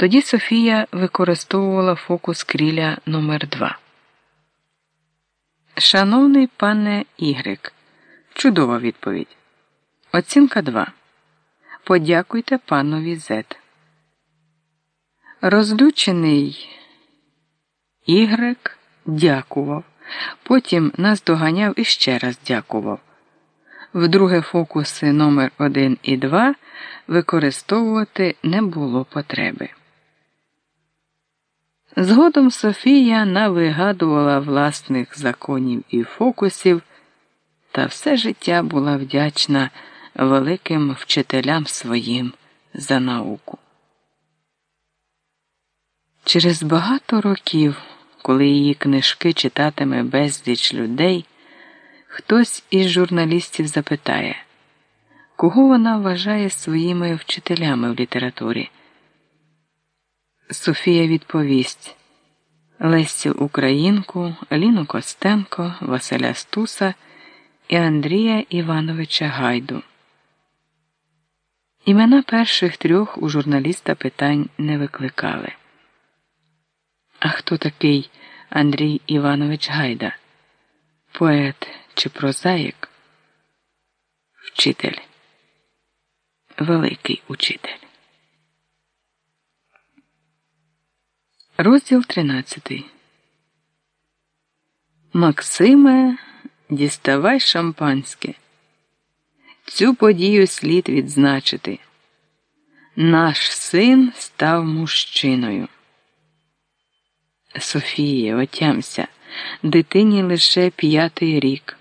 Тоді Софія використовувала фокус кріля номер 2 Шановний пане Ігрик, чудова відповідь. Оцінка 2. Подякуйте панові Зет. Розлючений Ігрек дякував. Потім нас доганяв і ще раз дякував. Вдруге фокуси номер 1 і 2 використовувати не було потреби. Згодом Софія навигадувала власних законів і фокусів, та все життя була вдячна великим вчителям своїм за науку. Через багато років, коли її книжки читатиме безліч людей, хтось із журналістів запитає, кого вона вважає своїми вчителями в літературі. Софія відповість Лесю Українку, Ліну Костенко, Василя Стуса і Андрія Івановича Гайду. Імена перших трьох у журналіста питань не викликали. А хто такий Андрій Іванович Гайда? Поет чи прозаїк? Вчитель, великий учитель. Розділ 13. Максиме, діставай шампанське. Цю подію слід відзначити. Наш син став мужчиною. Софія, отямся, дитині лише п'ятий рік.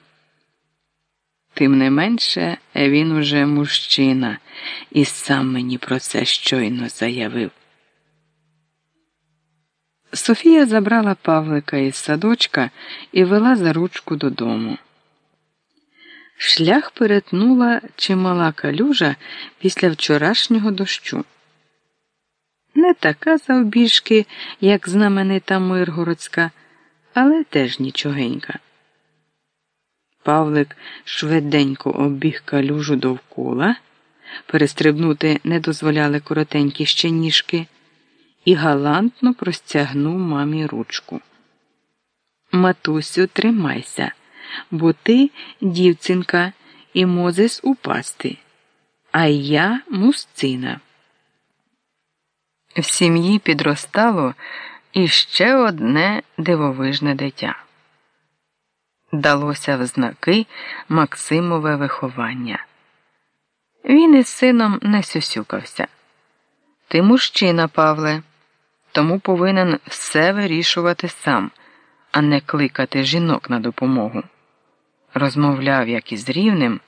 Тим не менше, він уже мужчина і сам мені про це щойно заявив. Софія забрала Павлика із садочка і вела за ручку додому. Шлях перетнула чимала калюжа після вчорашнього дощу. Не така завбіжки, як знаменита Миргородська, але теж нічогенька. Павлик швиденько обіг калюжу довкола, перестрибнути не дозволяли коротенькі ще ніжки і галантно простягнув мамі ручку. Матусю, тримайся, бо ти, дівцинка, і мозес упасти, а я мусцина. В сім'ї підростало іще одне дивовижне дитя. Далося в знаки Максимове виховання. Він із сином не сюсюкався. Ти мужчина, Павле тому повинен все вирішувати сам, а не кликати жінок на допомогу. Розмовляв як із рівним,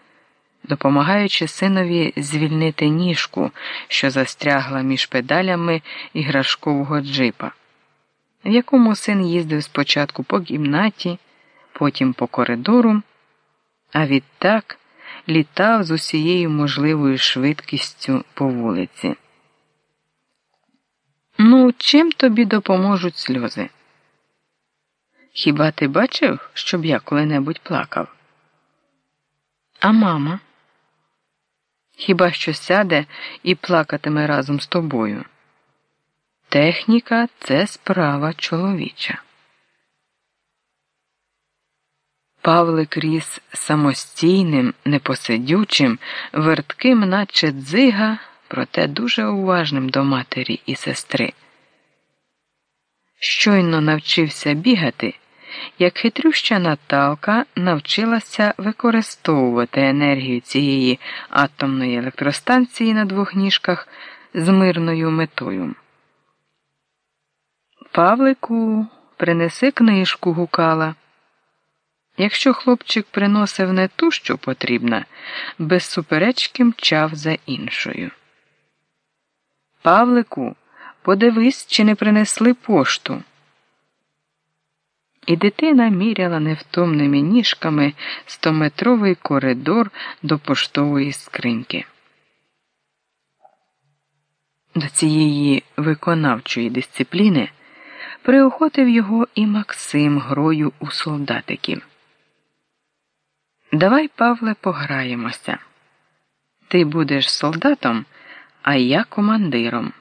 допомагаючи синові звільнити ніжку, що застрягла між педалями іграшкового джипа, в якому син їздив спочатку по кімнаті, потім по коридору, а відтак літав з усією можливою швидкістю по вулиці. Ну, чим тобі допоможуть сльози? Хіба ти бачив, щоб я коли-небудь плакав? А мама? Хіба що сяде і плакатиме разом з тобою? Техніка це справа чоловіча. Павлик ріс самостійним, непосидючим, вертким, наче дзига проте дуже уважним до матері і сестри. Щойно навчився бігати, як хитрюща Наталка навчилася використовувати енергію цієї атомної електростанції на двох ніжках з мирною метою. Павлику, принеси книжку гукала. Якщо хлопчик приносив не ту, що потрібна, без суперечки мчав за іншою. Павлику, подивись, чи не принесли пошту. І дитина міряла невтомними ніжками стометровий коридор до поштової скриньки. До цієї виконавчої дисципліни приохотив його і Максим грою у солдатиків. Давай, Павле, пограємося. Ти будеш солдатом а я командиром.